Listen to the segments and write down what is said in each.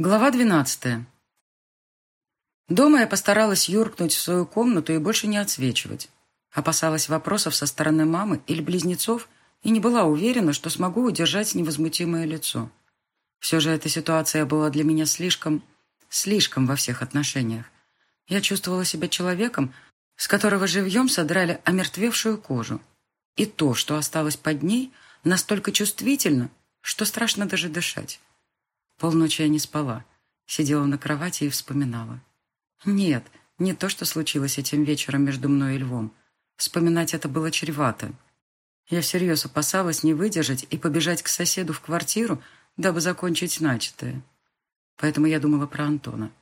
Глава двенадцатая. Дома я постаралась юркнуть в свою комнату и больше не отсвечивать. Опасалась вопросов со стороны мамы или близнецов и не была уверена, что смогу удержать невозмутимое лицо. Все же эта ситуация была для меня слишком, слишком во всех отношениях. Я чувствовала себя человеком, с которого живьем содрали омертвевшую кожу. И то, что осталось под ней, настолько чувствительно, что страшно даже дышать. Полночи я не спала. Сидела на кровати и вспоминала. Нет, не то, что случилось этим вечером между мной и Львом. Вспоминать это было чревато. Я всерьез опасалась не выдержать и побежать к соседу в квартиру, дабы закончить начатое. Поэтому я думала про Антона.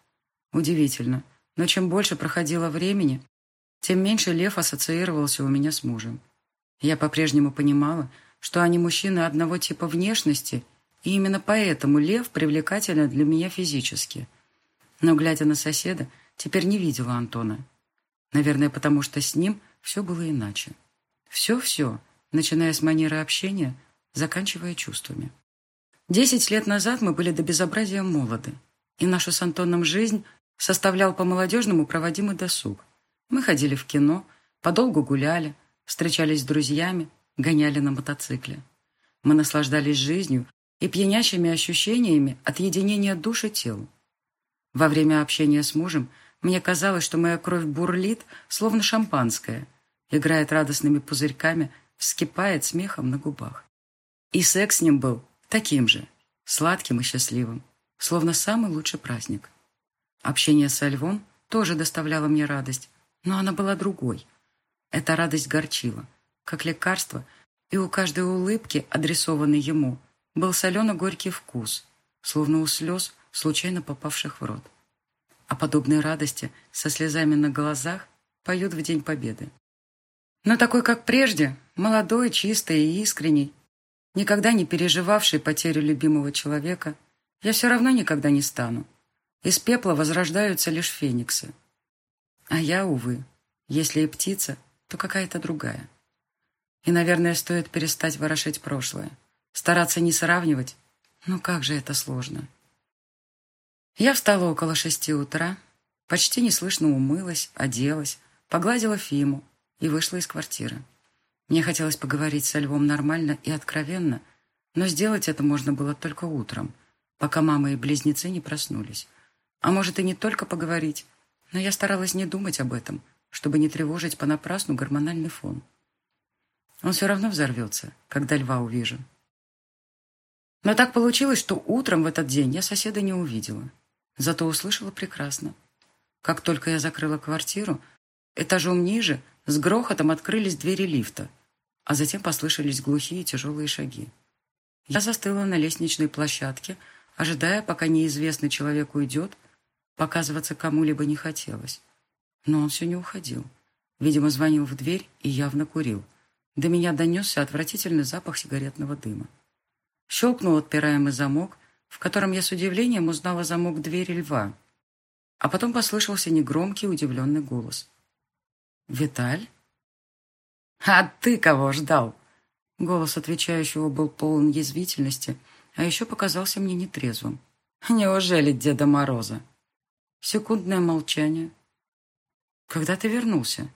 Удивительно, но чем больше проходило времени, тем меньше Лев ассоциировался у меня с мужем. Я по-прежнему понимала, что они мужчины одного типа внешности – и именно поэтому лев привлекателен для меня физически. Но, глядя на соседа, теперь не видела Антона. Наверное, потому что с ним все было иначе. Все-все, начиная с манеры общения, заканчивая чувствами. Десять лет назад мы были до безобразия молоды, и нашу с Антоном жизнь составлял по-молодежному проводимый досуг. Мы ходили в кино, подолгу гуляли, встречались с друзьями, гоняли на мотоцикле. Мы наслаждались жизнью и пьянящими ощущениями от единения душ и тел. Во время общения с мужем мне казалось, что моя кровь бурлит, словно шампанское, играет радостными пузырьками, вскипает смехом на губах. И секс с ним был таким же, сладким и счастливым, словно самый лучший праздник. Общение со львом тоже доставляло мне радость, но она была другой. Эта радость горчила, как лекарство, и у каждой улыбки, адресованной ему, был солено-горький вкус, словно у слез, случайно попавших в рот. А подобной радости со слезами на глазах поют в День Победы. Но такой, как прежде, молодой, чистый и искренний, никогда не переживавший потерю любимого человека, я все равно никогда не стану. Из пепла возрождаются лишь фениксы. А я, увы, если и птица, то какая-то другая. И, наверное, стоит перестать ворошить прошлое. Стараться не сравнивать? Ну как же это сложно. Я встала около шести утра, почти неслышно умылась, оделась, погладила Фиму и вышла из квартиры. Мне хотелось поговорить со Львом нормально и откровенно, но сделать это можно было только утром, пока мама и близнецы не проснулись. А может и не только поговорить, но я старалась не думать об этом, чтобы не тревожить понапрасну гормональный фон. Он все равно взорвется, когда Льва увижу. Но так получилось, что утром в этот день я соседа не увидела. Зато услышала прекрасно. Как только я закрыла квартиру, этажом ниже с грохотом открылись двери лифта, а затем послышались глухие тяжелые шаги. Я застыла на лестничной площадке, ожидая, пока неизвестный человек уйдет, показываться кому-либо не хотелось. Но он все не уходил. Видимо, звонил в дверь и явно курил. До меня донесся отвратительный запах сигаретного дыма. Щелкнул отпираемый замок, в котором я с удивлением узнала замок двери льва. А потом послышался негромкий удивленный голос. «Виталь?» «А ты кого ждал?» Голос отвечающего был полон язвительности, а еще показался мне нетрезвым. «Неужели Деда Мороза?» Секундное молчание. «Когда ты вернулся?»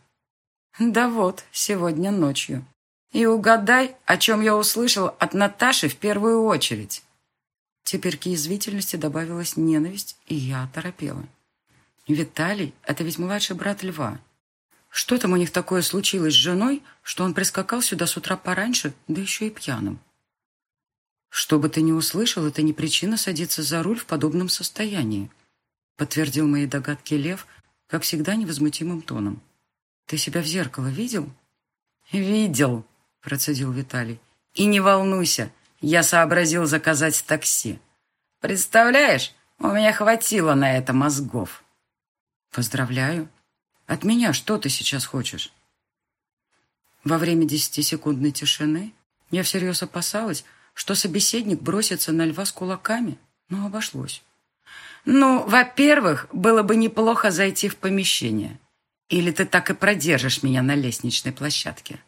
«Да вот, сегодня ночью». И угадай, о чем я услышал от Наташи в первую очередь. Теперь к язвительности добавилась ненависть, и я оторопела. Виталий — это ведь младший брат Льва. Что там у них такое случилось с женой, что он прискакал сюда с утра пораньше, да еще и пьяным? Что бы ты ни услышал, это не причина садиться за руль в подобном состоянии, подтвердил мои догадки Лев, как всегда невозмутимым тоном. Ты себя в зеркало видел? Видел, — процедил Виталий. «И не волнуйся, я сообразил заказать такси. Представляешь, у меня хватило на это мозгов». «Поздравляю. От меня что ты сейчас хочешь?» Во время десятисекундной тишины я всерьез опасалась, что собеседник бросится на льва с кулаками, но обошлось. «Ну, во-первых, было бы неплохо зайти в помещение. Или ты так и продержишь меня на лестничной площадке?»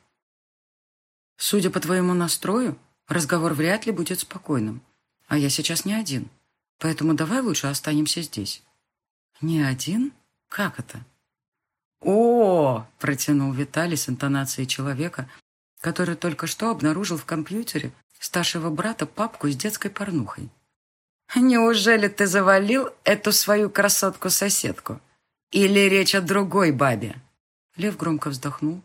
Судя по твоему настрою, разговор вряд ли будет спокойным. А я сейчас не один. Поэтому давай лучше останемся здесь». «Не один? Как это?» «О!» – протянул Виталий с интонацией человека, который только что обнаружил в компьютере старшего брата папку с детской порнухой. «Неужели ты завалил эту свою красотку-соседку? Или речь о другой бабе?» Лев громко вздохнул,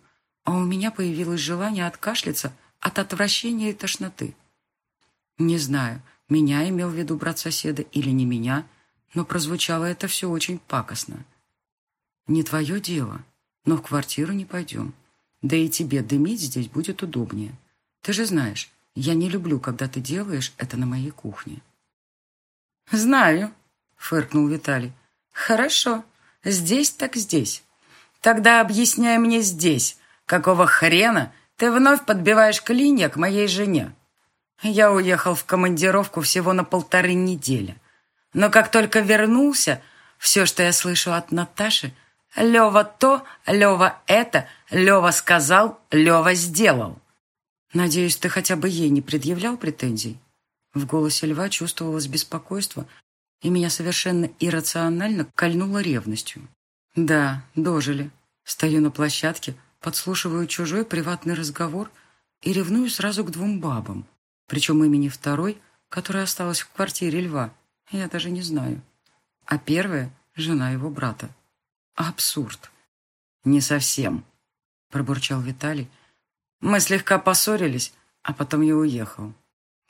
а у меня появилось желание откашляться от отвращения и тошноты. Не знаю, меня имел в виду брат соседа или не меня, но прозвучало это все очень пакостно. «Не твое дело, но в квартиру не пойдем. Да и тебе дымить здесь будет удобнее. Ты же знаешь, я не люблю, когда ты делаешь это на моей кухне». «Знаю», — фыркнул Виталий. «Хорошо, здесь так здесь. Тогда объясняй мне здесь, какого хрена ты вновь подбиваешь клинья к моей жене. Я уехал в командировку всего на полторы недели. Но как только вернулся, все, что я слышу от Наташи, Лева то, Лева это, Лева сказал, Лева сделал. Надеюсь, ты хотя бы ей не предъявлял претензий? В голосе льва чувствовалось беспокойство, и меня совершенно иррационально кольнуло ревностью. Да, дожили. Стою на площадке, подслушиваю чужой приватный разговор и ревную сразу к двум бабам. Причем имени второй, которая осталась в квартире льва, я даже не знаю. А первая — жена его брата. Абсурд. Не совсем, пробурчал Виталий. Мы слегка поссорились, а потом я уехал.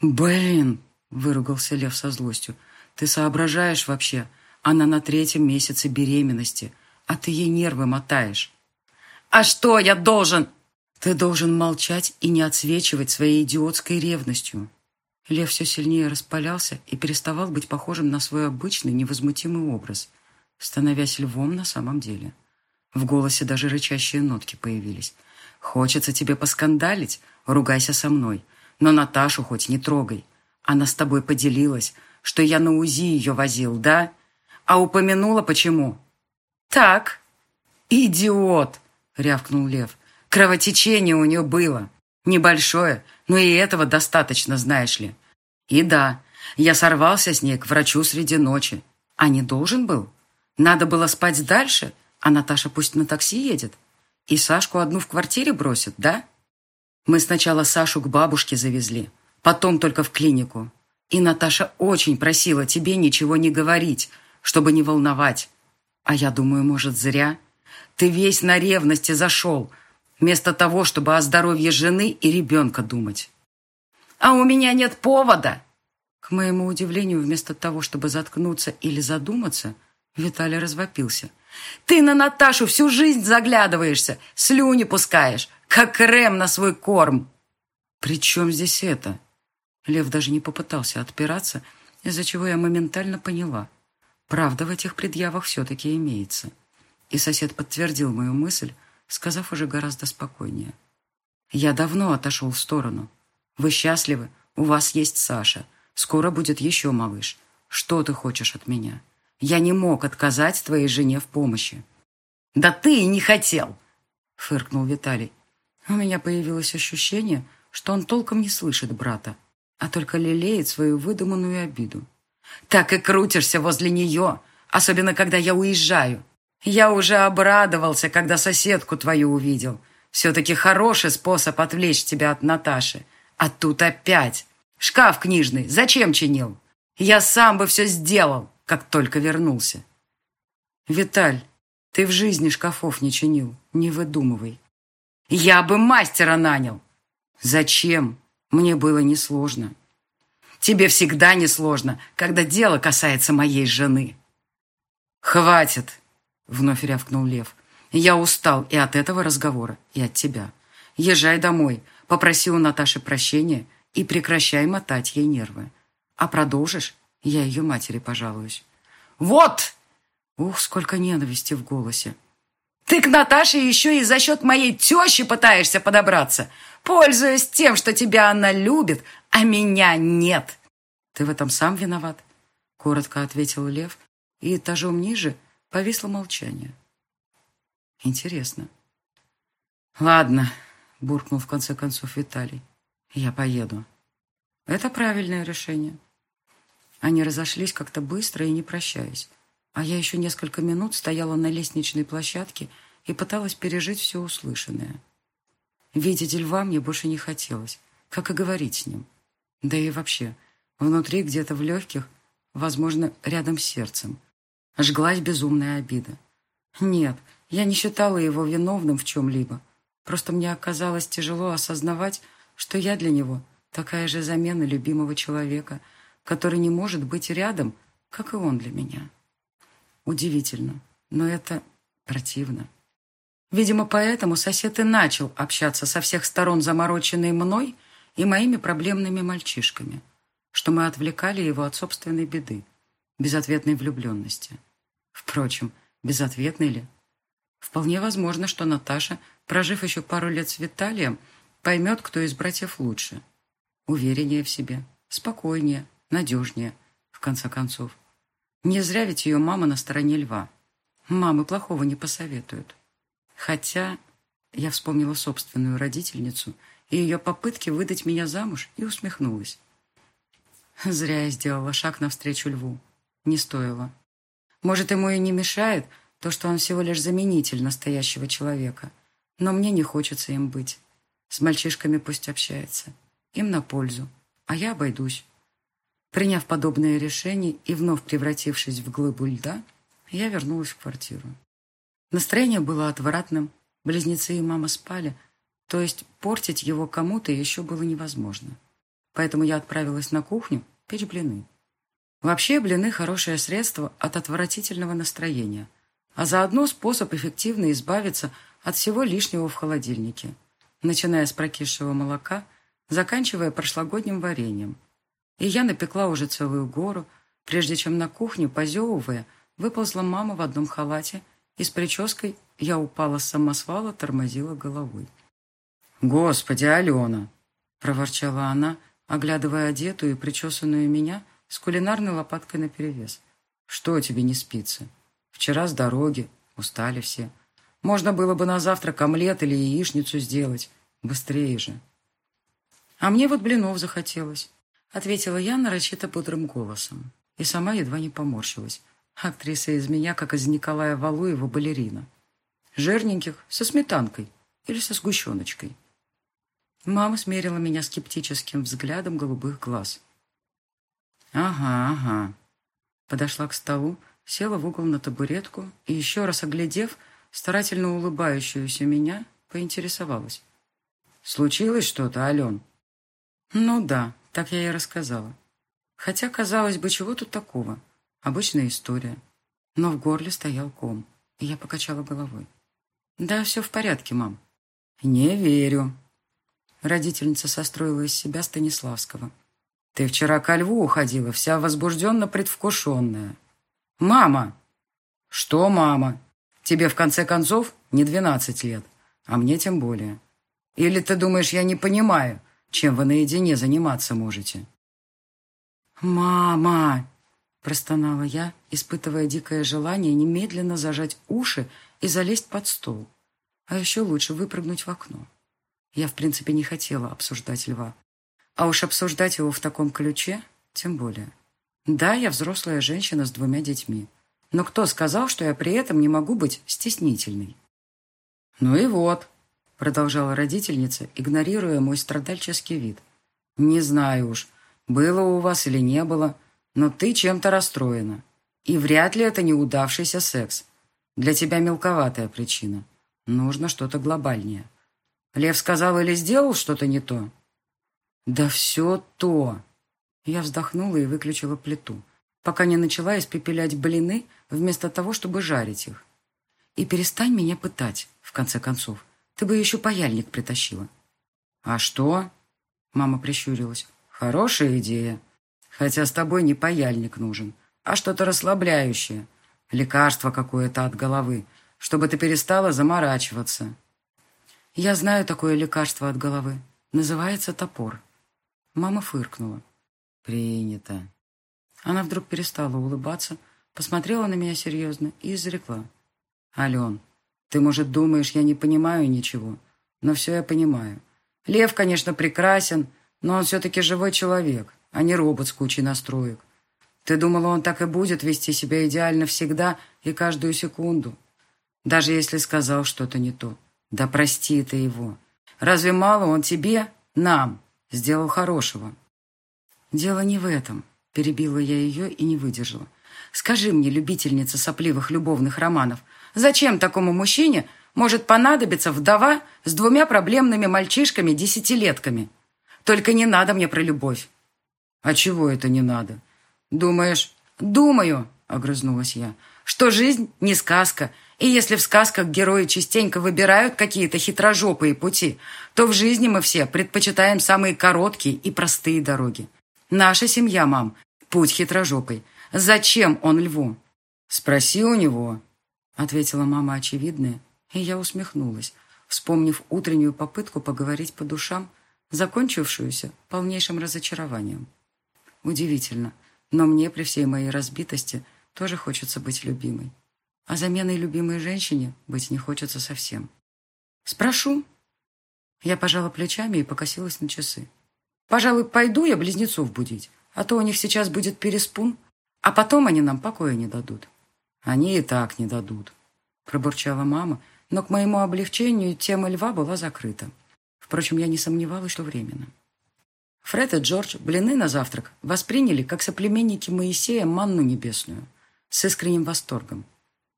«Блин!» — выругался Лев со злостью. «Ты соображаешь вообще? Она на третьем месяце беременности, а ты ей нервы мотаешь». «А что я должен?» «Ты должен молчать и не отсвечивать своей идиотской ревностью». Лев все сильнее распалялся и переставал быть похожим на свой обычный невозмутимый образ, становясь львом на самом деле. В голосе даже рычащие нотки появились. «Хочется тебе поскандалить? Ругайся со мной. Но Наташу хоть не трогай. Она с тобой поделилась, что я на УЗИ ее возил, да? А упомянула почему? Так. Идиот, рявкнул Лев. Кровотечение у нее было. Небольшое, но и этого достаточно, знаешь ли. И да, я сорвался с ней к врачу среди ночи. А не должен был? Надо было спать дальше, а Наташа пусть на такси едет. И Сашку одну в квартире бросит, да? Мы сначала Сашу к бабушке завезли, потом только в клинику. И Наташа очень просила тебе ничего не говорить, чтобы не волновать. А я думаю, может, зря. Ты весь на ревности зашел, вместо того, чтобы о здоровье жены и ребенка думать. А у меня нет повода. К моему удивлению, вместо того, чтобы заткнуться или задуматься, Виталий развопился. Ты на Наташу всю жизнь заглядываешься, слюни пускаешь, как крем на свой корм. При чем здесь это? Лев даже не попытался отпираться, из-за чего я моментально поняла. Правда в этих предъявах все-таки имеется. И сосед подтвердил мою мысль, сказав уже гораздо спокойнее. Я давно отошел в сторону. Вы счастливы? У вас есть Саша. Скоро будет еще малыш. Что ты хочешь от меня? Я не мог отказать твоей жене в помощи. Да ты и не хотел, фыркнул Виталий. У меня появилось ощущение, что он толком не слышит брата, а только лелеет свою выдуманную обиду. Так и крутишься возле нее, особенно когда я уезжаю. Я уже обрадовался, когда соседку твою увидел. Все-таки хороший способ отвлечь тебя от Наташи. А тут опять. Шкаф книжный зачем чинил? Я сам бы все сделал, как только вернулся. Виталь, ты в жизни шкафов не чинил, не выдумывай. Я бы мастера нанял. Зачем? Мне было несложно. Тебе всегда несложно, когда дело касается моей жены. Хватит, вновь рявкнул Лев. Я устал и от этого разговора, и от тебя. Езжай домой, попроси у Наташи прощения и прекращай мотать ей нервы. А продолжишь, я ее матери пожалуюсь. Вот! Ух, сколько ненависти в голосе. Ты к Наташе еще и за счет моей тещи пытаешься подобраться, пользуясь тем, что тебя она любит, а меня нет. Ты в этом сам виноват, коротко ответил Лев, и этажом ниже повисло молчание. Интересно. Ладно, буркнул в конце концов Виталий. Я поеду. Это правильное решение. Они разошлись как-то быстро и не прощаясь. А я еще несколько минут стояла на лестничной площадке и пыталась пережить все услышанное. Видеть льва мне больше не хотелось, как и говорить с ним. Да и вообще, внутри, где-то в легких, возможно, рядом с сердцем, жглась безумная обида. Нет, я не считала его виновным в чем-либо. Просто мне оказалось тяжело осознавать, что я для него такая же замена любимого человека, который не может быть рядом, как и он для меня. Удивительно, но это противно. Видимо, поэтому сосед и начал общаться со всех сторон замороченной мной и моими проблемными мальчишками, что мы отвлекали его от собственной беды, безответной влюбленности. Впрочем, безответной ли? Вполне возможно, что Наташа, прожив еще пару лет с Виталием, поймет, кто из братьев лучше. Увереннее в себе, спокойнее, надежнее, в конце концов. Не зря ведь ее мама на стороне льва. Мамы плохого не посоветуют. Хотя я вспомнила собственную родительницу и ее попытки выдать меня замуж и усмехнулась. Зря я сделала шаг навстречу льву. Не стоило. Может, ему и не мешает то, что он всего лишь заменитель настоящего человека. Но мне не хочется им быть. С мальчишками пусть общается. Им на пользу. А я обойдусь. Приняв подобное решение и вновь превратившись в глыбу льда, я вернулась в квартиру. Настроение было отвратным. Близнецы и мама спали, то есть портить его кому-то еще было невозможно. Поэтому я отправилась на кухню печь блины. Вообще, блины – хорошее средство от отвратительного настроения, а заодно способ эффективно избавиться от всего лишнего в холодильнике, начиная с прокисшего молока, заканчивая прошлогодним вареньем. И я напекла уже целую гору, прежде чем на кухню, позевывая, выползла мама в одном халате – и с прической я упала с самосвала, тормозила головой. «Господи, Алена!» — проворчала она, оглядывая одетую и причесанную меня с кулинарной лопаткой наперевес. «Что тебе не спится? Вчера с дороги, устали все. Можно было бы на завтрак омлет или яичницу сделать. Быстрее же!» «А мне вот блинов захотелось», — ответила я нарочито бодрым голосом. И сама едва не поморщилась. Актриса из меня, как из Николая Валуева, балерина. Жирненьких, со сметанкой или со сгущеночкой. Мама смерила меня скептическим взглядом голубых глаз. «Ага, ага». Подошла к столу, села в угол на табуретку и, еще раз оглядев старательно улыбающуюся меня, поинтересовалась. «Случилось что-то, Ален?» «Ну да, так я и рассказала. Хотя, казалось бы, чего тут такого?» Обычная история. Но в горле стоял ком, и я покачала головой. «Да, все в порядке, мам». «Не верю». Родительница состроила из себя Станиславского. «Ты вчера ко льву уходила, вся возбужденно предвкушенная». «Мама!» «Что, мама? Тебе, в конце концов, не двенадцать лет, а мне тем более. Или ты думаешь, я не понимаю, чем вы наедине заниматься можете?» «Мама!» Простонала я, испытывая дикое желание немедленно зажать уши и залезть под стол. А еще лучше выпрыгнуть в окно. Я, в принципе, не хотела обсуждать льва. А уж обсуждать его в таком ключе, тем более. Да, я взрослая женщина с двумя детьми. Но кто сказал, что я при этом не могу быть стеснительной? «Ну и вот», — продолжала родительница, игнорируя мой страдальческий вид. «Не знаю уж, было у вас или не было, — но ты чем-то расстроена. И вряд ли это неудавшийся секс. Для тебя мелковатая причина. Нужно что-то глобальнее. Лев сказал или сделал что-то не то? Да все то. Я вздохнула и выключила плиту, пока не начала испепелять блины вместо того, чтобы жарить их. И перестань меня пытать, в конце концов. Ты бы еще паяльник притащила. А что? Мама прищурилась. Хорошая идея. Хотя с тобой не паяльник нужен, а что-то расслабляющее. Лекарство какое-то от головы, чтобы ты перестала заморачиваться. Я знаю такое лекарство от головы. Называется топор. Мама фыркнула. Принято. Она вдруг перестала улыбаться, посмотрела на меня серьезно и изрекла. Ален, ты, может, думаешь, я не понимаю ничего, но все я понимаю. Лев, конечно, прекрасен, но он все-таки живой человек а не робот с кучей настроек. Ты думала, он так и будет вести себя идеально всегда и каждую секунду? Даже если сказал что-то не то. Да прости ты его. Разве мало он тебе, нам, сделал хорошего? Дело не в этом. Перебила я ее и не выдержала. Скажи мне, любительница сопливых любовных романов, зачем такому мужчине может понадобиться вдова с двумя проблемными мальчишками-десятилетками? Только не надо мне про любовь. А чего это не надо? Думаешь? Думаю, огрызнулась я, что жизнь не сказка, и если в сказках герои частенько выбирают какие-то хитрожопые пути, то в жизни мы все предпочитаем самые короткие и простые дороги. Наша семья, мам, путь хитрожопый. Зачем он льву? Спроси у него, ответила мама очевидное, и я усмехнулась, вспомнив утреннюю попытку поговорить по душам, закончившуюся полнейшим разочарованием. Удивительно, но мне при всей моей разбитости тоже хочется быть любимой. А заменой любимой женщине быть не хочется совсем. Спрошу. Я пожала плечами и покосилась на часы. Пожалуй, пойду я близнецов будить, а то у них сейчас будет переспун, а потом они нам покоя не дадут. Они и так не дадут, пробурчала мама, но к моему облегчению тема льва была закрыта. Впрочем, я не сомневалась, что временно. Фред и Джордж блины на завтрак восприняли, как соплеменники Моисея, манну небесную, с искренним восторгом.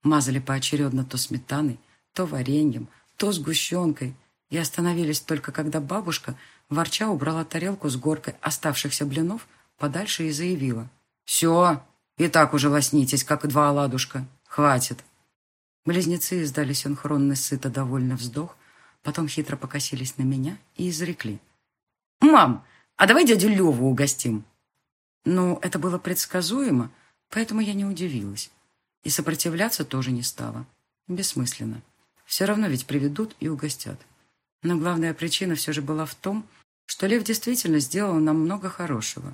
Мазали поочередно то сметаной, то вареньем, то сгущенкой, и остановились только когда бабушка, ворча, убрала тарелку с горкой оставшихся блинов подальше и заявила. «Все, и так уже лоснитесь, как два оладушка. Хватит». Близнецы издали синхронный сыто довольный вздох, потом хитро покосились на меня и изрекли. «Мам, а давай дядю Леву угостим». Ну, это было предсказуемо, поэтому я не удивилась. И сопротивляться тоже не стала. Бессмысленно. Все равно ведь приведут и угостят. Но главная причина все же была в том, что Лев действительно сделал нам много хорошего.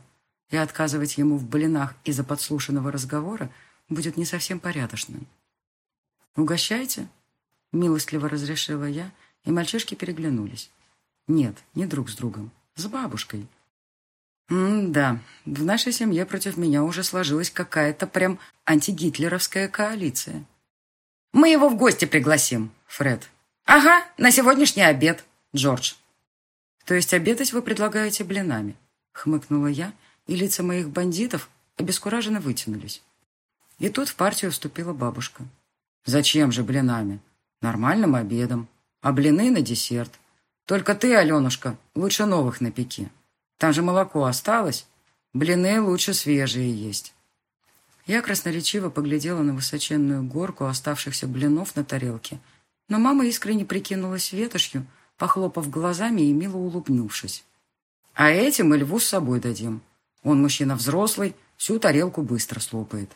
И отказывать ему в блинах из-за подслушанного разговора будет не совсем порядочным. «Угощайте», — милостливо разрешила я, и мальчишки переглянулись. Нет, не друг с другом, с бабушкой. М-да, в нашей семье против меня уже сложилась какая-то прям антигитлеровская коалиция. Мы его в гости пригласим, Фред. Ага, на сегодняшний обед, Джордж. То есть обедать вы предлагаете блинами? Хмыкнула я, и лица моих бандитов обескураженно вытянулись. И тут в партию вступила бабушка. Зачем же блинами? Нормальным обедом. А блины на десерт. Только ты, Аленушка, лучше новых напеки. Там же молоко осталось. Блины лучше свежие есть. Я красноречиво поглядела на высоченную горку оставшихся блинов на тарелке, но мама искренне прикинулась ветошью, похлопав глазами и мило улыбнувшись. «А этим мы льву с собой дадим. Он мужчина взрослый, всю тарелку быстро слопает».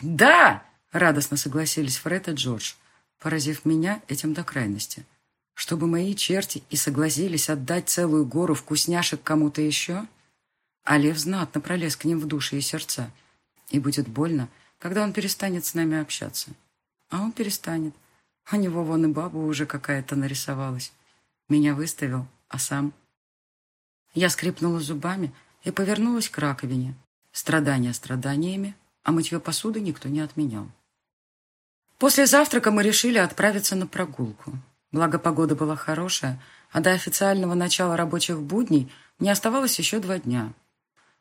«Да!» — радостно согласились Фред и Джордж, поразив меня этим до крайности — чтобы мои черти и согласились отдать целую гору вкусняшек кому-то еще? А лев знатно пролез к ним в души и сердца. И будет больно, когда он перестанет с нами общаться. А он перестанет. У него вон и баба уже какая-то нарисовалась. Меня выставил, а сам... Я скрипнула зубами и повернулась к раковине. Страдания страданиями, а мытье посуды никто не отменял. После завтрака мы решили отправиться на прогулку. Благо, погода была хорошая, а до официального начала рабочих будней мне оставалось еще два дня.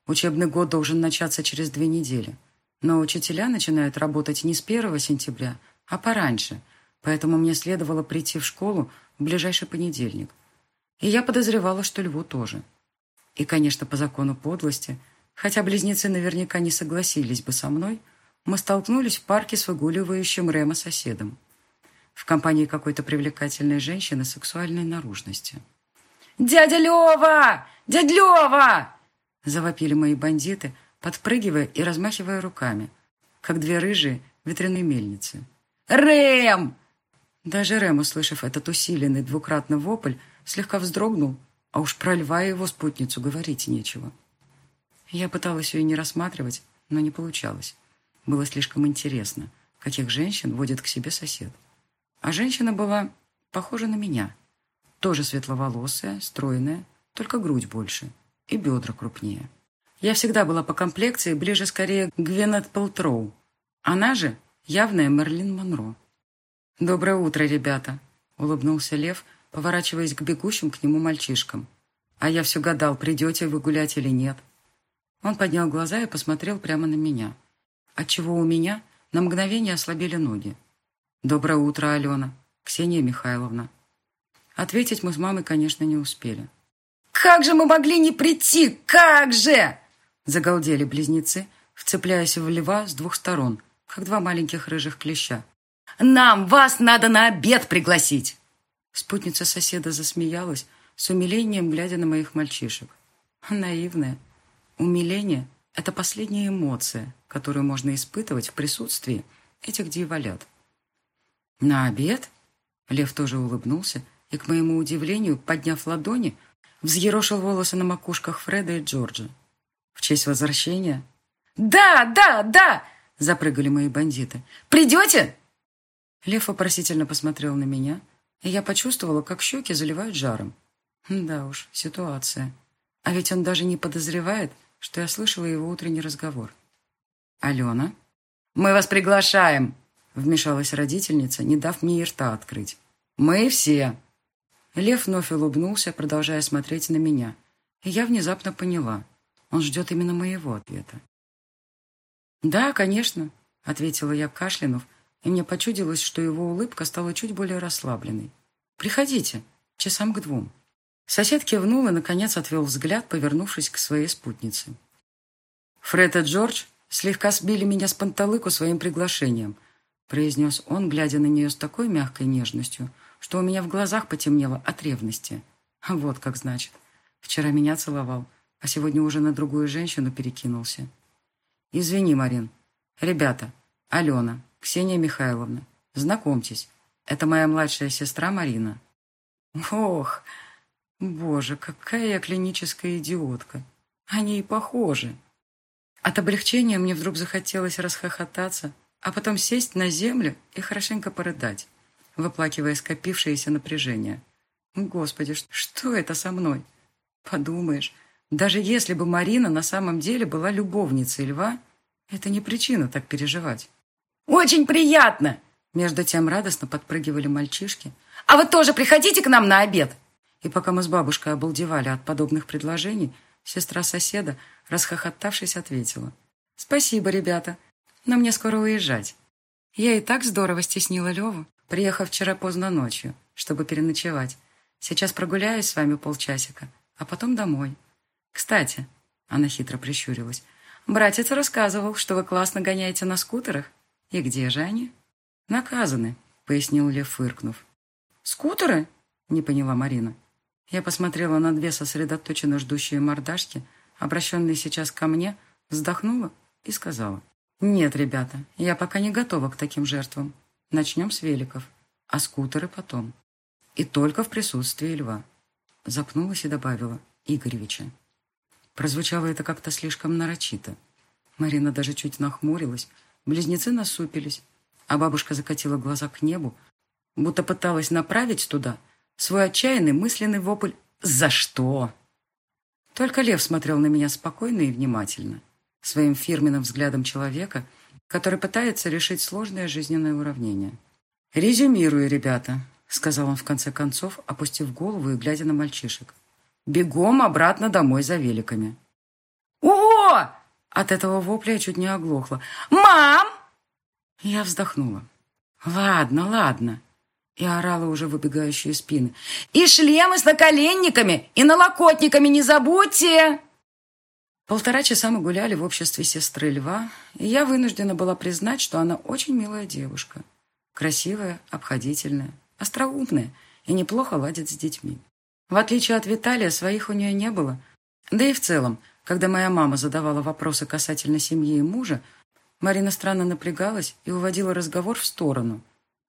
Учебный год должен начаться через две недели. Но учителя начинают работать не с 1 сентября, а пораньше, поэтому мне следовало прийти в школу в ближайший понедельник. И я подозревала, что Льву тоже. И, конечно, по закону подлости, хотя близнецы наверняка не согласились бы со мной, мы столкнулись в парке с выгуливающим Рема соседом в компании какой-то привлекательной женщины сексуальной наружности. «Дядя Лева! Дядя Лева!» Завопили мои бандиты, подпрыгивая и размахивая руками, как две рыжие ветряные мельницы. «Рэм!» Даже Рэм, услышав этот усиленный двукратный вопль, слегка вздрогнул, а уж про льва и его спутницу говорить нечего. Я пыталась ее не рассматривать, но не получалось. Было слишком интересно, каких женщин водит к себе сосед. А женщина была похожа на меня. Тоже светловолосая, стройная, только грудь больше и бедра крупнее. Я всегда была по комплекции ближе скорее к Гвенет Пелтроу. Она же явная Мерлин Монро. «Доброе утро, ребята!» — улыбнулся Лев, поворачиваясь к бегущим к нему мальчишкам. «А я все гадал, придете вы гулять или нет». Он поднял глаза и посмотрел прямо на меня, отчего у меня на мгновение ослабели ноги. «Доброе утро, Алена, Ксения Михайловна». Ответить мы с мамой, конечно, не успели. «Как же мы могли не прийти? Как же!» Загалдели близнецы, вцепляясь в льва с двух сторон, как два маленьких рыжих клеща. «Нам вас надо на обед пригласить!» Спутница соседа засмеялась, с умилением глядя на моих мальчишек. Наивная. Умиление — это последняя эмоция, которую можно испытывать в присутствии этих дьяволят. «На обед?» Лев тоже улыбнулся и, к моему удивлению, подняв ладони, взъерошил волосы на макушках Фреда и Джорджа. «В честь возвращения?» «Да, да, да!» — запрыгали мои бандиты. «Придете?» Лев вопросительно посмотрел на меня, и я почувствовала, как щеки заливают жаром. Да уж, ситуация. А ведь он даже не подозревает, что я слышала его утренний разговор. «Алена?» «Мы вас приглашаем!» Вмешалась родительница, не дав мне и рта открыть. «Мы все!» Лев вновь улыбнулся, продолжая смотреть на меня. И я внезапно поняла. Он ждет именно моего ответа. «Да, конечно», — ответила я, кашлянув, и мне почудилось, что его улыбка стала чуть более расслабленной. «Приходите, часам к двум». Сосед кивнул и, наконец, отвел взгляд, повернувшись к своей спутнице. Фред и Джордж слегка сбили меня с панталыку своим приглашением, произнес он, глядя на нее с такой мягкой нежностью, что у меня в глазах потемнело от ревности. Вот как значит. Вчера меня целовал, а сегодня уже на другую женщину перекинулся. Извини, Марин. Ребята, Алена, Ксения Михайловна, знакомьтесь, это моя младшая сестра Марина. Ох, боже, какая я клиническая идиотка. Они и похожи. От облегчения мне вдруг захотелось расхохотаться, а потом сесть на землю и хорошенько порыдать, выплакивая скопившееся напряжение. Господи, что это со мной? Подумаешь, даже если бы Марина на самом деле была любовницей льва, это не причина так переживать. «Очень приятно!» Между тем радостно подпрыгивали мальчишки. «А вы тоже приходите к нам на обед!» И пока мы с бабушкой обалдевали от подобных предложений, сестра соседа, расхохотавшись, ответила. «Спасибо, ребята но мне скоро уезжать. Я и так здорово стеснила Леву, приехав вчера поздно ночью, чтобы переночевать. Сейчас прогуляюсь с вами полчасика, а потом домой. Кстати, она хитро прищурилась, братец рассказывал, что вы классно гоняете на скутерах. И где же они? Наказаны, пояснил Лев, фыркнув. Скутеры? Не поняла Марина. Я посмотрела на две сосредоточенно ждущие мордашки, обращенные сейчас ко мне, вздохнула и сказала. «Нет, ребята, я пока не готова к таким жертвам. Начнем с великов, а скутеры потом. И только в присутствии льва». Запнулась и добавила «Игоревича». Прозвучало это как-то слишком нарочито. Марина даже чуть нахмурилась, близнецы насупились, а бабушка закатила глаза к небу, будто пыталась направить туда свой отчаянный мысленный вопль «За что?». Только лев смотрел на меня спокойно и внимательно своим фирменным взглядом человека, который пытается решить сложное жизненное уравнение. «Резюмирую, ребята», — сказал он в конце концов, опустив голову и глядя на мальчишек. «Бегом обратно домой за великами». «О!» От этого вопля я чуть не оглохла. «Мам!» Я вздохнула. «Ладно, ладно». И орала уже выбегающие спины. «И шлемы с наколенниками, и налокотниками не забудьте!» Полтора часа мы гуляли в обществе сестры Льва, и я вынуждена была признать, что она очень милая девушка. Красивая, обходительная, остроумная и неплохо ладит с детьми. В отличие от Виталия, своих у нее не было. Да и в целом, когда моя мама задавала вопросы касательно семьи и мужа, Марина странно напрягалась и уводила разговор в сторону,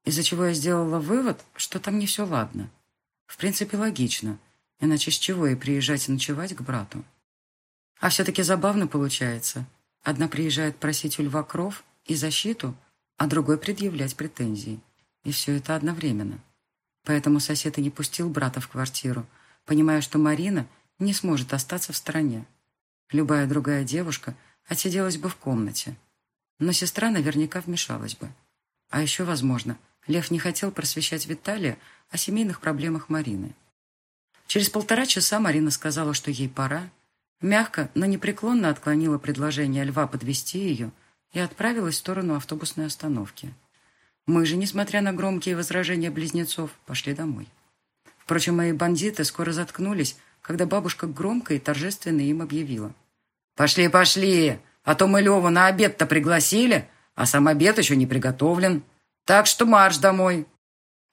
из-за чего я сделала вывод, что там не все ладно. В принципе, логично, иначе с чего ей приезжать ночевать к брату. А все-таки забавно получается. Одна приезжает просить у льва кров и защиту, а другой предъявлять претензии. И все это одновременно. Поэтому сосед и не пустил брата в квартиру, понимая, что Марина не сможет остаться в стороне. Любая другая девушка отсиделась бы в комнате. Но сестра наверняка вмешалась бы. А еще, возможно, Лев не хотел просвещать Виталия о семейных проблемах Марины. Через полтора часа Марина сказала, что ей пора, мягко, но непреклонно отклонила предложение Льва подвести ее и отправилась в сторону автобусной остановки. Мы же, несмотря на громкие возражения близнецов, пошли домой. Впрочем, мои бандиты скоро заткнулись, когда бабушка громко и торжественно им объявила. «Пошли, пошли! А то мы Леву на обед-то пригласили, а сам обед еще не приготовлен. Так что марш домой!»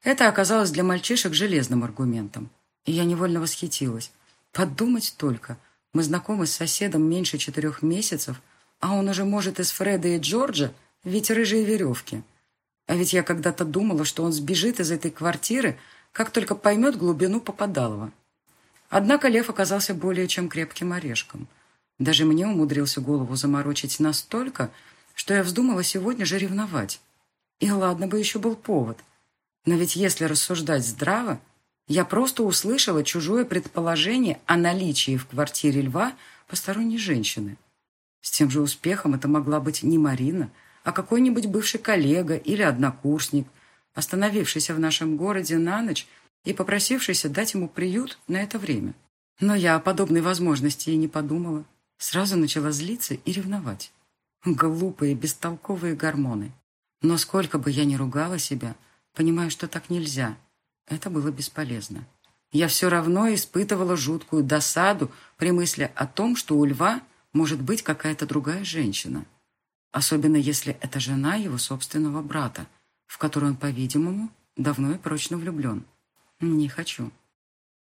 Это оказалось для мальчишек железным аргументом. И я невольно восхитилась. Подумать только. Мы знакомы с соседом меньше четырех месяцев, а он уже может из Фреда и Джорджа ведь рыжие веревки. А ведь я когда-то думала, что он сбежит из этой квартиры, как только поймет глубину Попадалова. Однако Лев оказался более чем крепким орешком. Даже мне умудрился голову заморочить настолько, что я вздумала сегодня же ревновать. И ладно бы еще был повод. Но ведь если рассуждать здраво, я просто услышала чужое предположение о наличии в квартире льва посторонней женщины. С тем же успехом это могла быть не Марина, а какой-нибудь бывший коллега или однокурсник, остановившийся в нашем городе на ночь и попросившийся дать ему приют на это время. Но я о подобной возможности и не подумала. Сразу начала злиться и ревновать. Глупые, бестолковые гормоны. Но сколько бы я ни ругала себя, понимаю, что так нельзя – это было бесполезно. Я все равно испытывала жуткую досаду при мысли о том, что у льва может быть какая-то другая женщина. Особенно если это жена его собственного брата, в которую он, по-видимому, давно и прочно влюблен. Не хочу.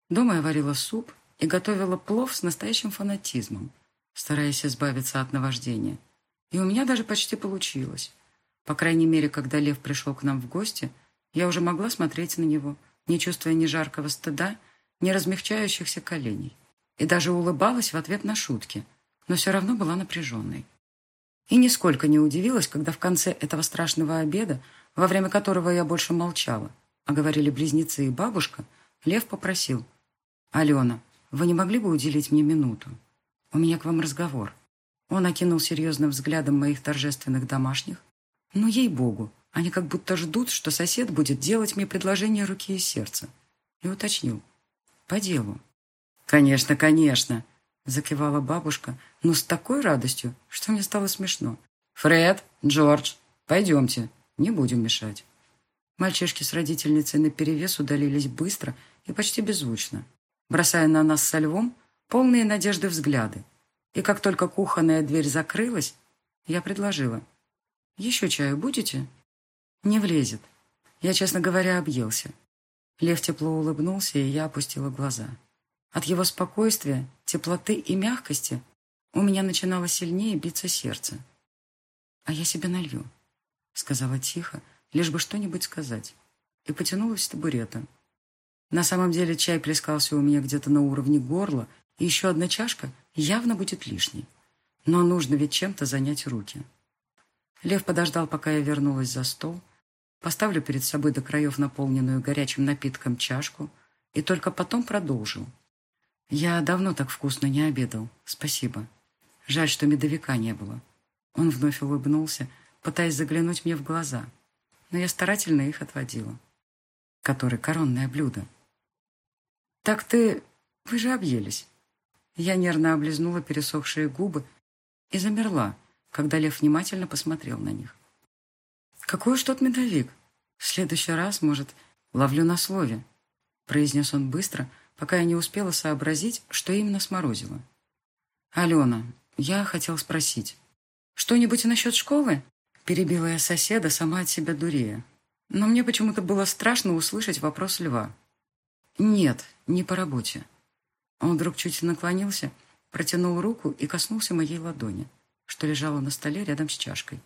Дома я варила суп и готовила плов с настоящим фанатизмом, стараясь избавиться от наваждения. И у меня даже почти получилось. По крайней мере, когда Лев пришел к нам в гости – я уже могла смотреть на него, не чувствуя ни жаркого стыда, ни размягчающихся коленей. И даже улыбалась в ответ на шутки, но все равно была напряженной. И нисколько не удивилась, когда в конце этого страшного обеда, во время которого я больше молчала, а говорили близнецы и бабушка, Лев попросил. «Алена, вы не могли бы уделить мне минуту? У меня к вам разговор». Он окинул серьезным взглядом моих торжественных домашних. «Ну, ей-богу, они как будто ждут, что сосед будет делать мне предложение руки и сердца. И уточнил. По делу. «Конечно, конечно!» Закивала бабушка, но с такой радостью, что мне стало смешно. «Фред, Джордж, пойдемте, не будем мешать». Мальчишки с родительницей наперевес удалились быстро и почти беззвучно, бросая на нас со львом полные надежды взгляды. И как только кухонная дверь закрылась, я предложила. «Еще чаю будете?» Не влезет. Я, честно говоря, объелся. Лев тепло улыбнулся, и я опустила глаза. От его спокойствия, теплоты и мягкости у меня начинало сильнее биться сердце. «А я себе налью», — сказала тихо, лишь бы что-нибудь сказать, и потянулась с табурета. На самом деле чай плескался у меня где-то на уровне горла, и еще одна чашка явно будет лишней. Но нужно ведь чем-то занять руки. Лев подождал, пока я вернулась за стол, поставлю перед собой до краев наполненную горячим напитком чашку и только потом продолжил. Я давно так вкусно не обедал. Спасибо. Жаль, что медовика не было. Он вновь улыбнулся, пытаясь заглянуть мне в глаза, но я старательно их отводила. Который коронное блюдо. Так ты... Вы же объелись. Я нервно облизнула пересохшие губы и замерла, когда Лев внимательно посмотрел на них. «Какой уж тот медовик! В следующий раз, может, ловлю на слове», произнес он быстро, пока я не успела сообразить, что именно сморозило. «Алена, я хотел спросить, что-нибудь насчет школы?» Перебила я соседа, сама от себя дурея. Но мне почему-то было страшно услышать вопрос льва. «Нет, не по работе». Он вдруг чуть наклонился, протянул руку и коснулся моей ладони что лежала на столе рядом с чашкой.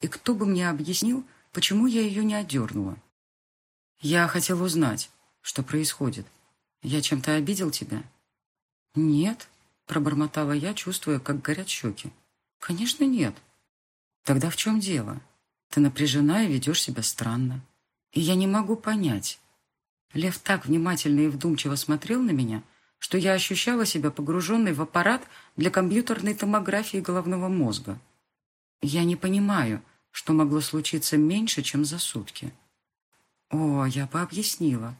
И кто бы мне объяснил, почему я ее не отдернула? Я хотел узнать, что происходит. Я чем-то обидел тебя? Нет, пробормотала я, чувствуя, как горят щеки. Конечно, нет. Тогда в чем дело? Ты напряжена и ведешь себя странно. И я не могу понять. Лев так внимательно и вдумчиво смотрел на меня, что я ощущала себя погруженной в аппарат для компьютерной томографии головного мозга. Я не понимаю, что могло случиться меньше, чем за сутки. О, я бы объяснила.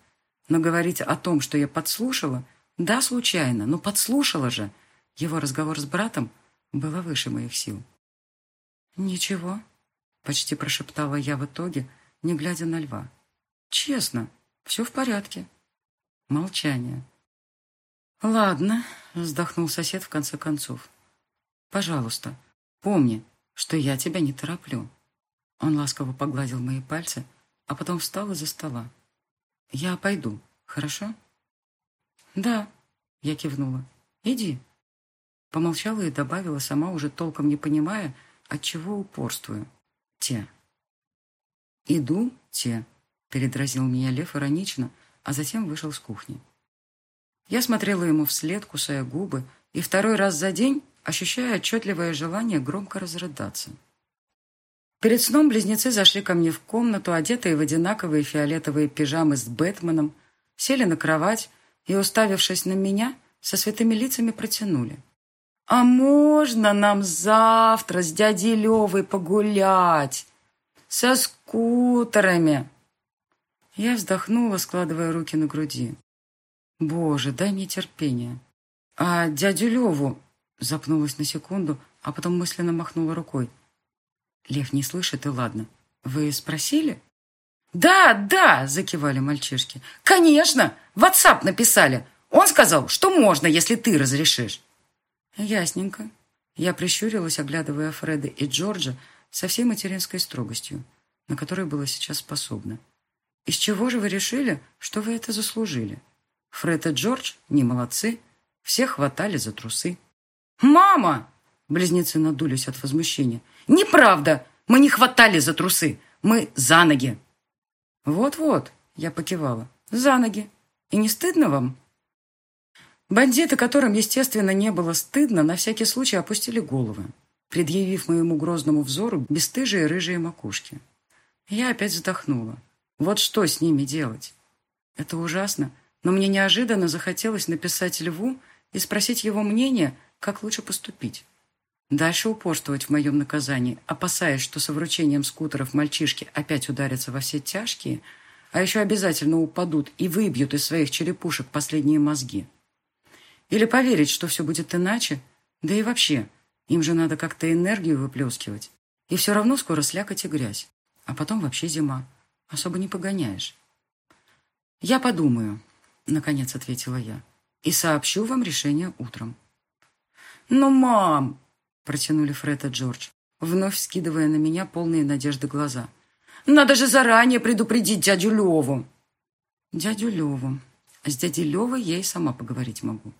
Но говорить о том, что я подслушала, да, случайно, но подслушала же. Его разговор с братом было выше моих сил. «Ничего», — почти прошептала я в итоге, не глядя на льва. «Честно, все в порядке». Молчание. «Ладно», — вздохнул сосед в конце концов. «Пожалуйста, помни, что я тебя не тороплю». Он ласково погладил мои пальцы, а потом встал из-за стола. «Я пойду, хорошо?» «Да», — я кивнула. «Иди». Помолчала и добавила, сама уже толком не понимая, от чего упорствую. «Те». «Иду, те», — передразил меня Лев иронично, а затем вышел с кухни. Я смотрела ему вслед, кусая губы, и второй раз за день ощущая отчетливое желание громко разрыдаться. Перед сном близнецы зашли ко мне в комнату, одетые в одинаковые фиолетовые пижамы с Бэтменом, сели на кровать и, уставившись на меня, со святыми лицами протянули. «А можно нам завтра с дядей Левой погулять? Со скутерами?» Я вздохнула, складывая руки на груди. «Боже, дай мне терпение. А дядю Леву...» Запнулась на секунду, а потом мысленно махнула рукой. Лев не слышит, и ладно. Вы спросили? Да, да, закивали мальчишки. Конечно, в WhatsApp написали. Он сказал, что можно, если ты разрешишь. Ясненько. Я прищурилась, оглядывая Фреда и Джорджа со всей материнской строгостью, на которой была сейчас способна. Из чего же вы решили, что вы это заслужили? Фред и Джордж не молодцы, всех хватали за трусы. «Мама!» Близнецы надулись от возмущения. «Неправда! Мы не хватали за трусы! Мы за ноги!» «Вот-вот», — я покивала, — «за ноги. И не стыдно вам?» Бандиты, которым, естественно, не было стыдно, на всякий случай опустили головы, предъявив моему грозному взору бесстыжие рыжие макушки. Я опять вздохнула. Вот что с ними делать? Это ужасно, но мне неожиданно захотелось написать Льву и спросить его мнение, как лучше поступить. Дальше упорствовать в моем наказании, опасаясь, что со вручением скутеров мальчишки опять ударятся во все тяжкие, а еще обязательно упадут и выбьют из своих черепушек последние мозги. Или поверить, что все будет иначе, да и вообще, им же надо как-то энергию выплескивать. И все равно скоро слякоть и грязь, а потом вообще зима. Особо не погоняешь. «Я подумаю», — наконец ответила я, «и сообщу вам решение утром». «Но, мам!» протянули Фред и Джордж, вновь скидывая на меня полные надежды глаза. «Надо же заранее предупредить дядю Леву!» «Дядю Леву. С дядей Левой я и сама поговорить могу».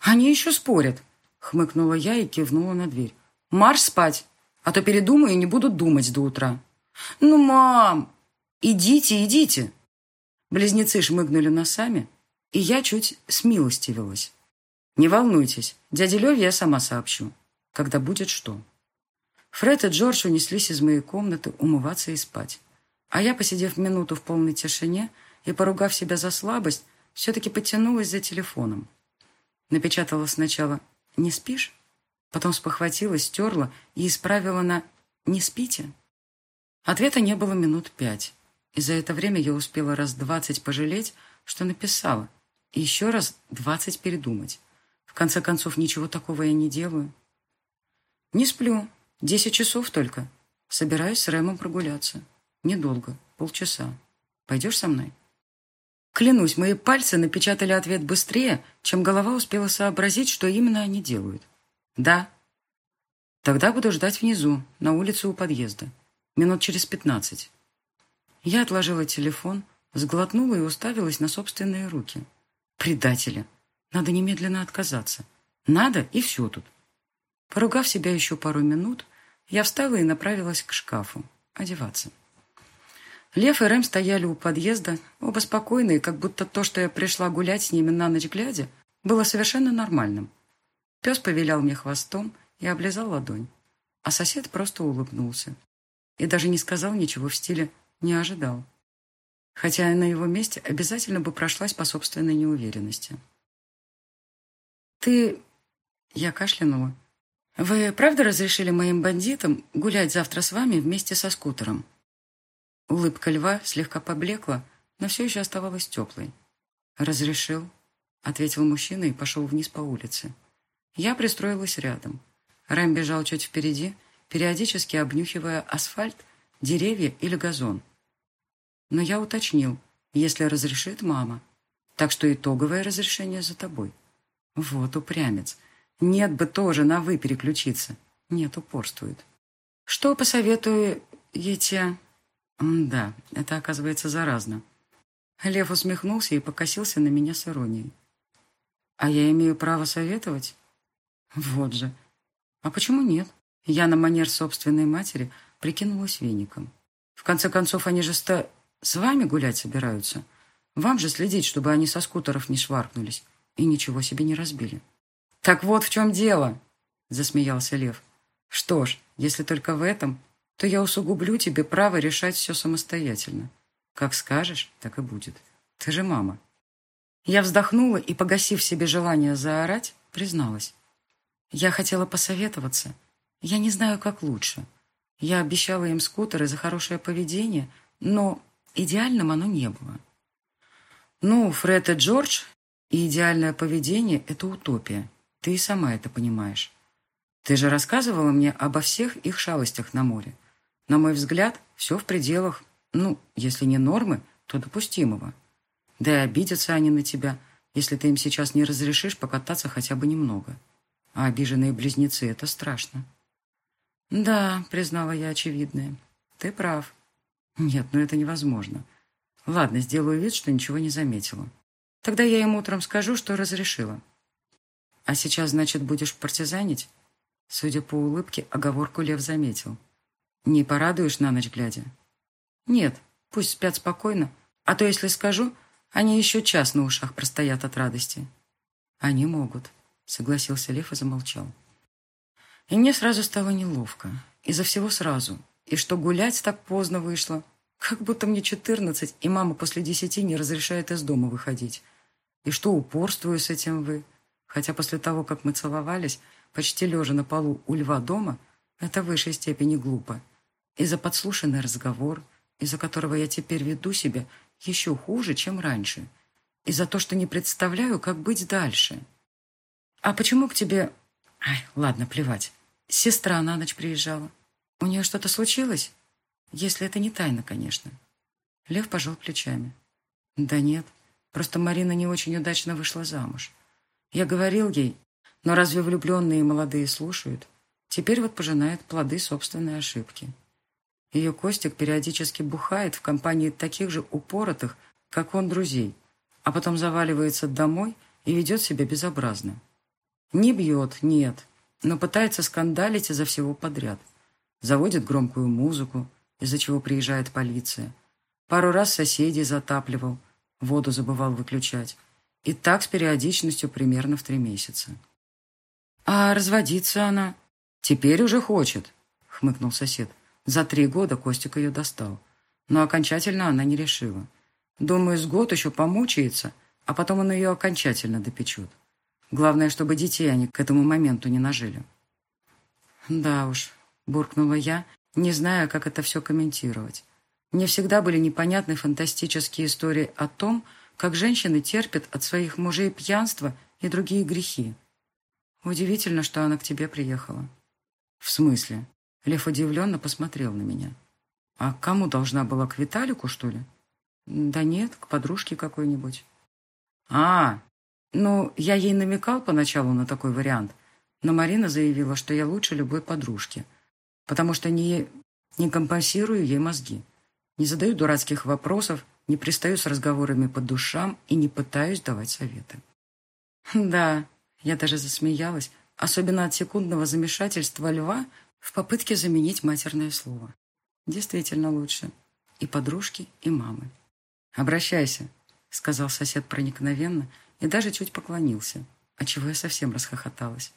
«Они еще спорят», — хмыкнула я и кивнула на дверь. «Марш спать, а то передумаю и не буду думать до утра». «Ну, мам!» «Идите, идите!» Близнецы шмыгнули носами, и я чуть смилостивилась. «Не волнуйтесь, дяде Леве я сама сообщу когда будет что. Фред и Джордж унеслись из моей комнаты умываться и спать. А я, посидев минуту в полной тишине и поругав себя за слабость, все-таки потянулась за телефоном. Напечатала сначала «Не спишь?», потом спохватилась, стерла и исправила на «Не спите?». Ответа не было минут пять, и за это время я успела раз двадцать пожалеть, что написала, и еще раз двадцать передумать. Конце концов, ничего такого я не делаю. «Не сплю. Десять часов только. Собираюсь с Рэмом прогуляться. Недолго. Полчаса. Пойдешь со мной?» Клянусь, мои пальцы напечатали ответ быстрее, чем голова успела сообразить, что именно они делают. «Да». «Тогда буду ждать внизу, на улице у подъезда. Минут через пятнадцать». Я отложила телефон, сглотнула и уставилась на собственные руки. «Предатели! Надо немедленно отказаться. Надо, и все тут». Поругав себя еще пару минут, я встала и направилась к шкафу одеваться. Лев и Рэм стояли у подъезда, оба спокойные, как будто то, что я пришла гулять с ними на ночь глядя, было совершенно нормальным. Пес повилял мне хвостом и облизал ладонь, а сосед просто улыбнулся. И даже не сказал ничего в стиле «не ожидал». Хотя я на его месте обязательно бы прошлась по собственной неуверенности. Ты...» Я кашлянула. «Вы правда разрешили моим бандитам гулять завтра с вами вместе со скутером?» Улыбка льва слегка поблекла, но все еще оставалась теплой. «Разрешил», — ответил мужчина и пошел вниз по улице. Я пристроилась рядом. Рэм бежал чуть впереди, периодически обнюхивая асфальт, деревья или газон. Но я уточнил, если разрешит мама. Так что итоговое разрешение за тобой. Вот упрямец. Нет бы тоже на «вы» переключиться. Нет, упорствует. Что посоветуете? Да, это оказывается заразно. Лев усмехнулся и покосился на меня с иронией. А я имею право советовать? Вот же. А почему нет? Я на манер собственной матери прикинулась веником. В конце концов, они же ста... с вами гулять собираются. Вам же следить, чтобы они со скутеров не шваркнулись и ничего себе не разбили. «Так вот в чем дело!» — засмеялся Лев. «Что ж, если только в этом, то я усугублю тебе право решать все самостоятельно. Как скажешь, так и будет. Ты же мама». Я вздохнула и, погасив себе желание заорать, призналась. Я хотела посоветоваться. Я не знаю, как лучше. Я обещала им скутеры за хорошее поведение, но идеальным оно не было. Ну, Фред и Джордж и идеальное поведение — это утопия. Ты и сама это понимаешь. Ты же рассказывала мне обо всех их шалостях на море. На мой взгляд, все в пределах, ну, если не нормы, то допустимого. Да и обидятся они на тебя, если ты им сейчас не разрешишь покататься хотя бы немного. А обиженные близнецы — это страшно. Да, признала я очевидное. Ты прав. Нет, ну это невозможно. Ладно, сделаю вид, что ничего не заметила. Тогда я им утром скажу, что разрешила. А сейчас, значит, будешь партизанить? Судя по улыбке, оговорку Лев заметил. Не порадуешь на ночь глядя? Нет, пусть спят спокойно, а то, если скажу, они еще час на ушах простоят от радости. Они могут согласился Лев и замолчал. И мне сразу стало неловко. Из-за всего сразу. И что гулять так поздно вышло. Как будто мне четырнадцать, и мама после десяти не разрешает из дома выходить. И что упорствую с этим вы. Хотя после того, как мы целовались, почти лежа на полу у льва дома, это в высшей степени глупо. И за подслушанный разговор, из-за которого я теперь веду себя еще хуже, чем раньше. И за то, что не представляю, как быть дальше. «А почему к тебе...» «Ай, ладно, плевать. Сестра на ночь приезжала. У нее что-то случилось? Если это не тайна, конечно». Лев пожал плечами. «Да нет, просто Марина не очень удачно вышла замуж. Я говорил ей, но разве влюбленные молодые слушают? Теперь вот пожинает плоды собственной ошибки. Ее Костик периодически бухает в компании таких же упоротых, как он, друзей, а потом заваливается домой и ведет себя безобразно. Не бьет, нет, но пытается скандалить из-за всего подряд. Заводит громкую музыку, из-за чего приезжает полиция. Пару раз соседей затапливал, воду забывал выключать. И так с периодичностью примерно в три месяца. «А разводиться она?» «Теперь уже хочет», — хмыкнул сосед. За три года Костик ее достал. Но окончательно она не решила. Думаю, с год еще помучается, а потом он ее окончательно допечет. Главное, чтобы детей они к этому моменту не нажили. Да уж, буркнула я, не зная, как это все комментировать. Мне всегда были непонятны фантастические истории о том, как женщины терпят от своих мужей пьянство и другие грехи. Удивительно, что она к тебе приехала. В смысле? Лев удивленно посмотрел на меня. А кому должна была, к Виталику, что ли? Да нет, к подружке какой-нибудь. А, ну, я ей намекал поначалу на такой вариант, но Марина заявила, что я лучше любой подружки, потому что не, не компенсирую ей мозги, не задаю дурацких вопросов, не пристаю с разговорами по душам и не пытаюсь давать советы. Да, я даже засмеялась, особенно от секундного замешательства льва в попытке заменить матерное слово. Действительно лучше. И подружки, и мамы. «Обращайся», — сказал сосед проникновенно, — и даже чуть поклонился, отчего я совсем расхохоталась.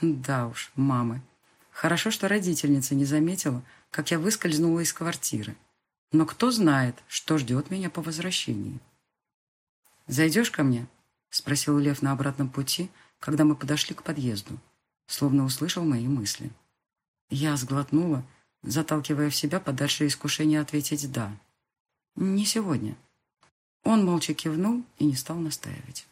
Да уж, мамы. Хорошо, что родительница не заметила, как я выскользнула из квартиры. Но кто знает, что ждет меня по возвращении. «Зайдешь ко мне?» — спросил Лев на обратном пути, когда мы подошли к подъезду, словно услышал мои мысли. Я сглотнула, заталкивая в себя подальше искушение ответить «да». «Не сегодня». Он молча кивнул и не стал настаивать.